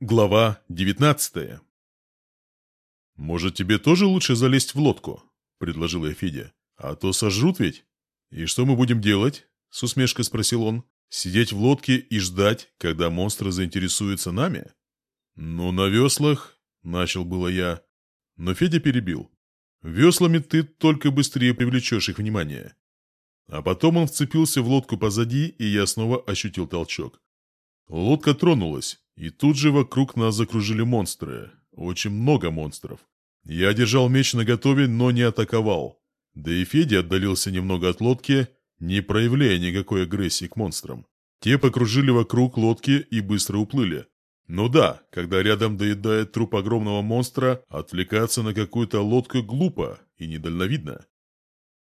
Глава 19 «Может, тебе тоже лучше залезть в лодку?» – предложил я Федя. «А то сожрут ведь?» «И что мы будем делать?» – с усмешкой спросил он. «Сидеть в лодке и ждать, когда монстры заинтересуются нами?» «Ну, на веслах», – начал было я. Но Федя перебил. «Веслами ты только быстрее привлечешь их внимание». А потом он вцепился в лодку позади, и я снова ощутил толчок. Лодка тронулась, и тут же вокруг нас закружили монстры. Очень много монстров. Я держал меч наготове, но не атаковал. Да и Федя отдалился немного от лодки, не проявляя никакой агрессии к монстрам. Те покружили вокруг лодки и быстро уплыли. Ну да, когда рядом доедает труп огромного монстра, отвлекаться на какую-то лодку глупо и недальновидно.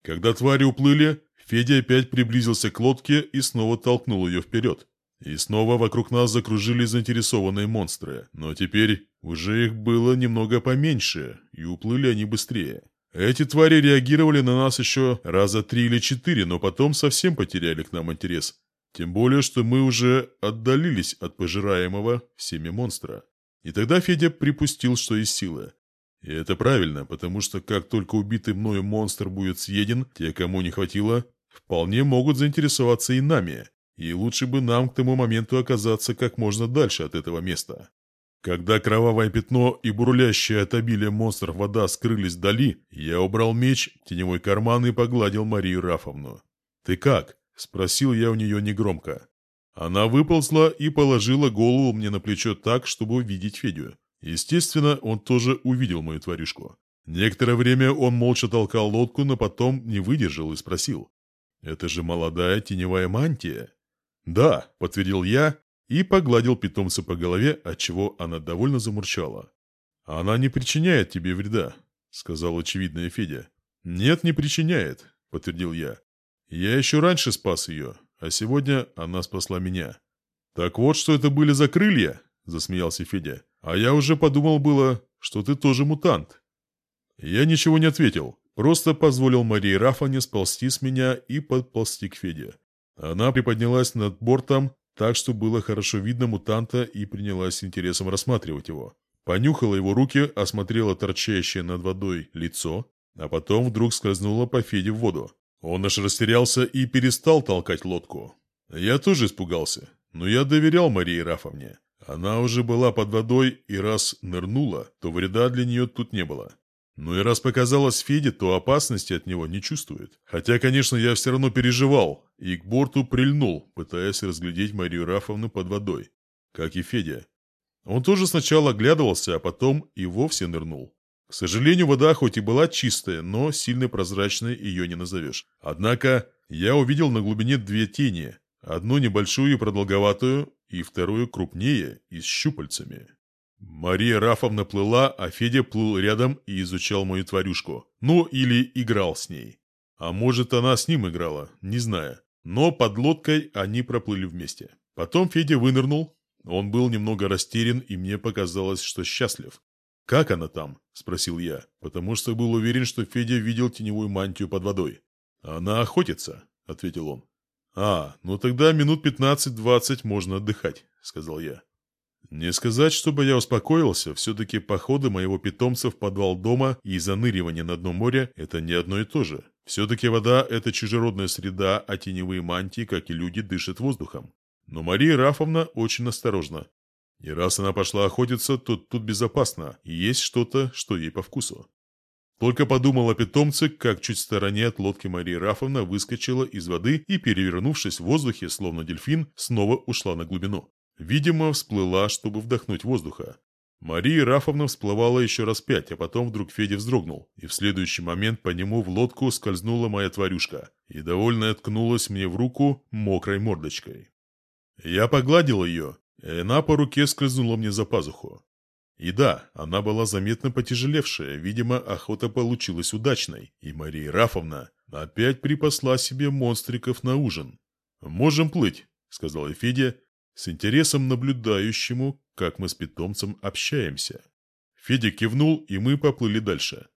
Когда твари уплыли, Федя опять приблизился к лодке и снова толкнул ее вперед. И снова вокруг нас закружили заинтересованные монстры, но теперь уже их было немного поменьше, и уплыли они быстрее. Эти твари реагировали на нас еще раза три или четыре, но потом совсем потеряли к нам интерес. Тем более, что мы уже отдалились от пожираемого всеми монстра. И тогда Федя припустил, что из силы. И это правильно, потому что как только убитый мною монстр будет съеден, те, кому не хватило, вполне могут заинтересоваться и нами. И лучше бы нам к тому моменту оказаться как можно дальше от этого места. Когда кровавое пятно и бурлящая от обилия монстров вода скрылись вдали, я убрал меч в теневой карман и погладил Марию Рафовну. «Ты как?» – спросил я у нее негромко. Она выползла и положила голову мне на плечо так, чтобы увидеть Федю. Естественно, он тоже увидел мою тварюшку. Некоторое время он молча толкал лодку, но потом не выдержал и спросил. «Это же молодая теневая мантия?» «Да», — подтвердил я и погладил питомца по голове, отчего она довольно замурчала. «Она не причиняет тебе вреда», — сказал очевидная Федя. «Нет, не причиняет», — подтвердил я. «Я еще раньше спас ее, а сегодня она спасла меня». «Так вот, что это были за крылья?» — засмеялся Федя. «А я уже подумал было, что ты тоже мутант». Я ничего не ответил, просто позволил Марии Рафане сползти с меня и подползти к Феде. Она приподнялась над бортом, так что было хорошо видно мутанта и принялась с интересом рассматривать его. Понюхала его руки, осмотрела торчащее над водой лицо, а потом вдруг скользнула по Феде в воду. Он аж растерялся и перестал толкать лодку. Я тоже испугался, но я доверял Марии Рафовне. Она уже была под водой и раз нырнула, то вреда для нее тут не было. Ну и раз показалось Феде, то опасности от него не чувствует. Хотя, конечно, я все равно переживал и к борту прильнул, пытаясь разглядеть Марию Рафовну под водой. Как и Федя. Он тоже сначала оглядывался, а потом и вовсе нырнул. К сожалению, вода хоть и была чистая, но сильно прозрачной ее не назовешь. Однако я увидел на глубине две тени. Одну небольшую и продолговатую, и вторую крупнее и с щупальцами. Мария Рафовна плыла, а Федя плыл рядом и изучал мою тварюшку. Ну, или играл с ней. А может, она с ним играла, не знаю. Но под лодкой они проплыли вместе. Потом Федя вынырнул. Он был немного растерян, и мне показалось, что счастлив. «Как она там?» – спросил я, потому что был уверен, что Федя видел теневую мантию под водой. «Она охотится», – ответил он. «А, ну тогда минут пятнадцать-двадцать можно отдыхать», – сказал я. Не сказать, чтобы я успокоился, все-таки походы моего питомца в подвал дома и заныривание на дно моря – это не одно и то же. Все-таки вода – это чужеродная среда, а теневые мантии, как и люди, дышат воздухом. Но Мария Рафовна очень осторожна. И раз она пошла охотиться, то тут безопасно, и есть что-то, что ей по вкусу. Только подумал о питомце, как чуть в стороне от лодки Марии Рафовна выскочила из воды и, перевернувшись в воздухе, словно дельфин, снова ушла на глубину. Видимо, всплыла, чтобы вдохнуть воздуха. Мария Рафовна всплывала еще раз пять, а потом вдруг Федя вздрогнул, и в следующий момент по нему в лодку скользнула моя тварюшка и довольно откнулась мне в руку мокрой мордочкой. Я погладил ее, и она по руке скользнула мне за пазуху. И да, она была заметно потяжелевшая, видимо, охота получилась удачной, и Мария Рафовна опять припасла себе монстриков на ужин. «Можем плыть», — сказал Федя, с интересом наблюдающему, как мы с питомцем общаемся. Федя кивнул, и мы поплыли дальше.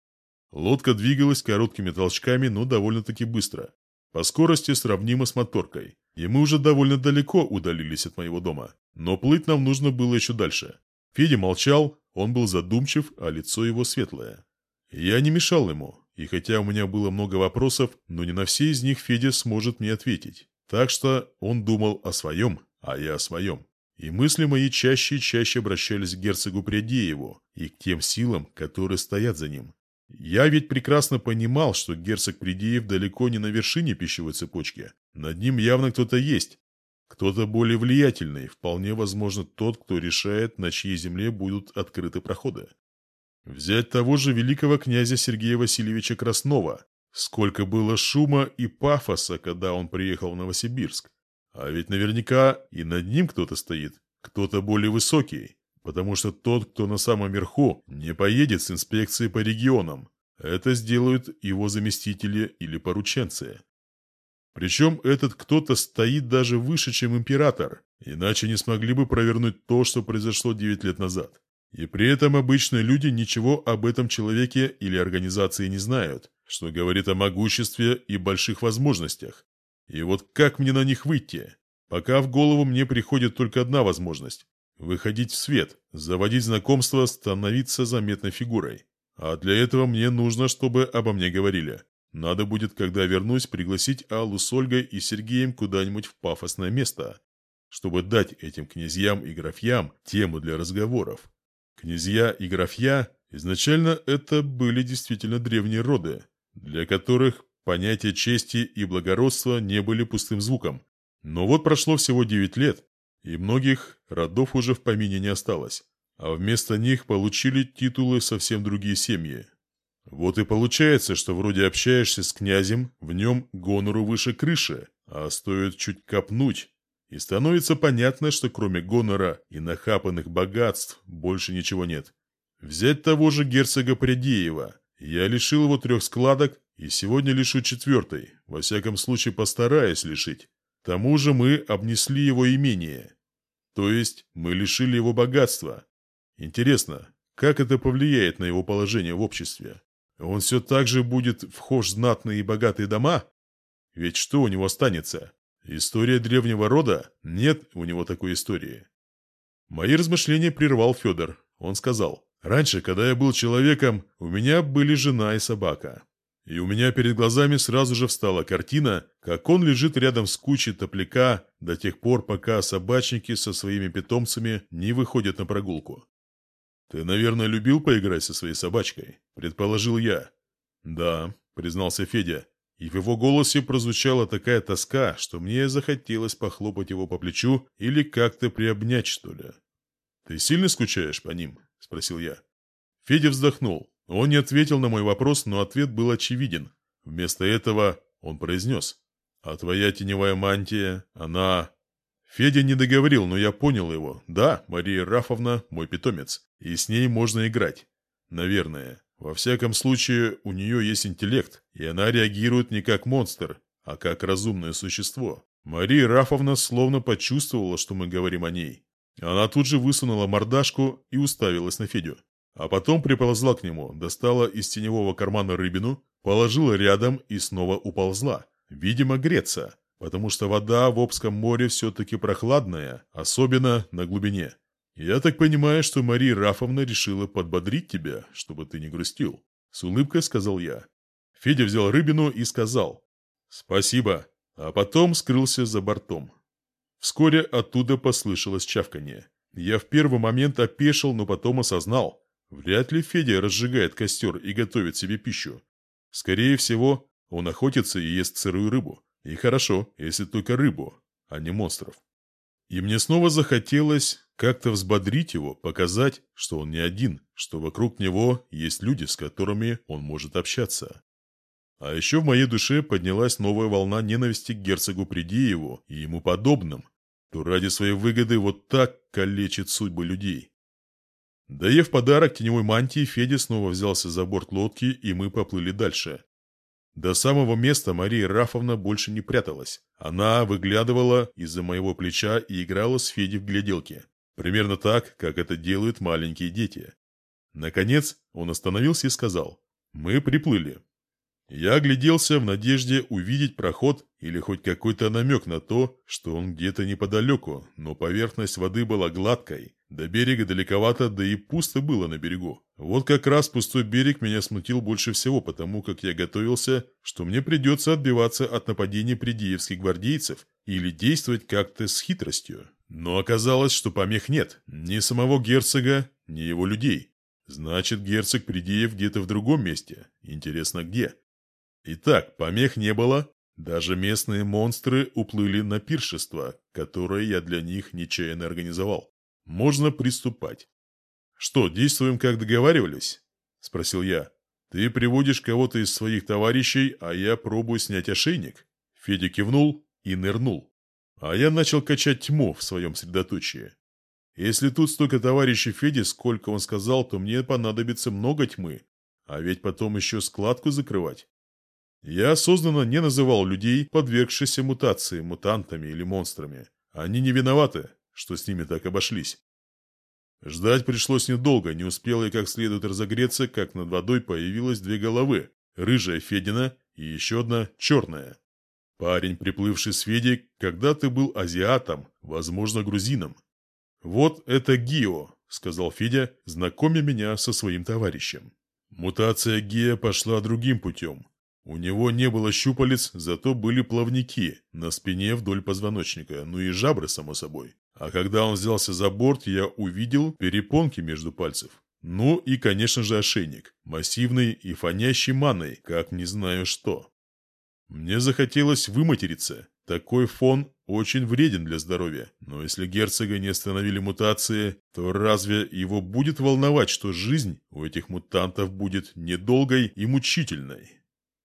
Лодка двигалась короткими толчками, но довольно-таки быстро. По скорости сравнимо с моторкой. И мы уже довольно далеко удалились от моего дома. Но плыть нам нужно было еще дальше. Федя молчал, он был задумчив, а лицо его светлое. Я не мешал ему, и хотя у меня было много вопросов, но не на все из них Федя сможет мне ответить. Так что он думал о своем, а я о своем. И мысли мои чаще и чаще обращались к герцогу Прядееву и к тем силам, которые стоят за ним. Я ведь прекрасно понимал, что герцог Придеев далеко не на вершине пищевой цепочки. Над ним явно кто-то есть. Кто-то более влиятельный, вполне возможно тот, кто решает, на чьей земле будут открыты проходы. Взять того же великого князя Сергея Васильевича Краснова. Сколько было шума и пафоса, когда он приехал в Новосибирск. А ведь наверняка и над ним кто-то стоит, кто-то более высокий. Потому что тот, кто на самом верху, не поедет с инспекцией по регионам. Это сделают его заместители или порученцы. Причем этот кто-то стоит даже выше, чем император, иначе не смогли бы провернуть то, что произошло 9 лет назад. И при этом обычные люди ничего об этом человеке или организации не знают, что говорит о могуществе и больших возможностях. И вот как мне на них выйти? Пока в голову мне приходит только одна возможность Выходить в свет, заводить знакомства, становиться заметной фигурой. А для этого мне нужно, чтобы обо мне говорили. Надо будет, когда вернусь, пригласить Аллу с Ольгой и Сергеем куда-нибудь в пафосное место, чтобы дать этим князьям и графьям тему для разговоров. Князья и графья изначально это были действительно древние роды, для которых понятия чести и благородства не были пустым звуком. Но вот прошло всего 9 лет, и многих родов уже в помине не осталось, а вместо них получили титулы совсем другие семьи. Вот и получается, что вроде общаешься с князем, в нем гонору выше крыши, а стоит чуть копнуть, и становится понятно, что кроме гонора и нахапанных богатств больше ничего нет. Взять того же герцога Прядеева. Я лишил его трех складок, и сегодня лишу четвертой, во всяком случае постараюсь лишить тому же мы обнесли его имение. То есть мы лишили его богатства. Интересно, как это повлияет на его положение в обществе? Он все так же будет вхож в знатные и богатые дома? Ведь что у него останется? История древнего рода? Нет у него такой истории. Мои размышления прервал Федор. Он сказал, «Раньше, когда я был человеком, у меня были жена и собака. И у меня перед глазами сразу же встала картина, как он лежит рядом с кучей топляка до тех пор, пока собачники со своими питомцами не выходят на прогулку. «Ты, наверное, любил поиграть со своей собачкой?» – предположил я. «Да», – признался Федя, и в его голосе прозвучала такая тоска, что мне захотелось похлопать его по плечу или как-то приобнять, что ли. «Ты сильно скучаешь по ним?» – спросил я. Федя вздохнул. Он не ответил на мой вопрос, но ответ был очевиден. Вместо этого он произнес. «А твоя теневая мантия, она...» Федя не договорил, но я понял его. Да, Мария Рафовна – мой питомец, и с ней можно играть. Наверное. Во всяком случае, у нее есть интеллект, и она реагирует не как монстр, а как разумное существо. Мария Рафовна словно почувствовала, что мы говорим о ней. Она тут же высунула мордашку и уставилась на Федю. А потом приползла к нему, достала из теневого кармана рыбину, положила рядом и снова уползла. Видимо, греться, потому что вода в Обском море все-таки прохладная, особенно на глубине. Я так понимаю, что Мария Рафовна решила подбодрить тебя, чтобы ты не грустил. С улыбкой сказал я. Федя взял рыбину и сказал «Спасибо», а потом скрылся за бортом. Вскоре оттуда послышалось чавканье. Я в первый момент опешил, но потом осознал, Вряд ли Федя разжигает костер и готовит себе пищу. Скорее всего, он охотится и ест сырую рыбу. И хорошо, если только рыбу, а не монстров. И мне снова захотелось как-то взбодрить его, показать, что он не один, что вокруг него есть люди, с которыми он может общаться. А еще в моей душе поднялась новая волна ненависти к герцогу Придееву и ему подобным, кто ради своей выгоды вот так калечит судьбы людей. Доев подарок теневой мантии, Федя снова взялся за борт лодки, и мы поплыли дальше. До самого места Мария Рафовна больше не пряталась. Она выглядывала из-за моего плеча и играла с Федей в гляделки. Примерно так, как это делают маленькие дети. Наконец, он остановился и сказал, «Мы приплыли». Я огляделся в надежде увидеть проход или хоть какой-то намек на то, что он где-то неподалеку, но поверхность воды была гладкой. До берега далековато, да и пусто было на берегу. Вот как раз пустой берег меня смутил больше всего, потому как я готовился, что мне придется отбиваться от нападений придеевских гвардейцев или действовать как-то с хитростью. Но оказалось, что помех нет. Ни самого герцога, ни его людей. Значит, герцог Придеев где-то в другом месте. Интересно, где? Итак, помех не было. Даже местные монстры уплыли на пиршество, которое я для них нечаянно организовал. Можно приступать. «Что, действуем, как договаривались?» – спросил я. «Ты приводишь кого-то из своих товарищей, а я пробую снять ошейник?» Федя кивнул и нырнул. А я начал качать тьму в своем средоточии. Если тут столько товарищей Феди, сколько он сказал, то мне понадобится много тьмы. А ведь потом еще складку закрывать. Я осознанно не называл людей, подвергшихся мутации, мутантами или монстрами. Они не виноваты, что с ними так обошлись. Ждать пришлось недолго, не успел я как следует разогреться, как над водой появилось две головы. Рыжая Федина и еще одна черная. Парень, приплывший с Феди, когда-то был азиатом, возможно, грузином. «Вот это Гио», — сказал Федя, знакомя меня со своим товарищем. Мутация Гия пошла другим путем. У него не было щупалец, зато были плавники на спине вдоль позвоночника, ну и жабры, само собой. А когда он взялся за борт, я увидел перепонки между пальцев. Ну и, конечно же, ошейник. Массивный и фонящий маной, как не знаю что. Мне захотелось выматериться. Такой фон очень вреден для здоровья. Но если герцога не остановили мутации, то разве его будет волновать, что жизнь у этих мутантов будет недолгой и мучительной?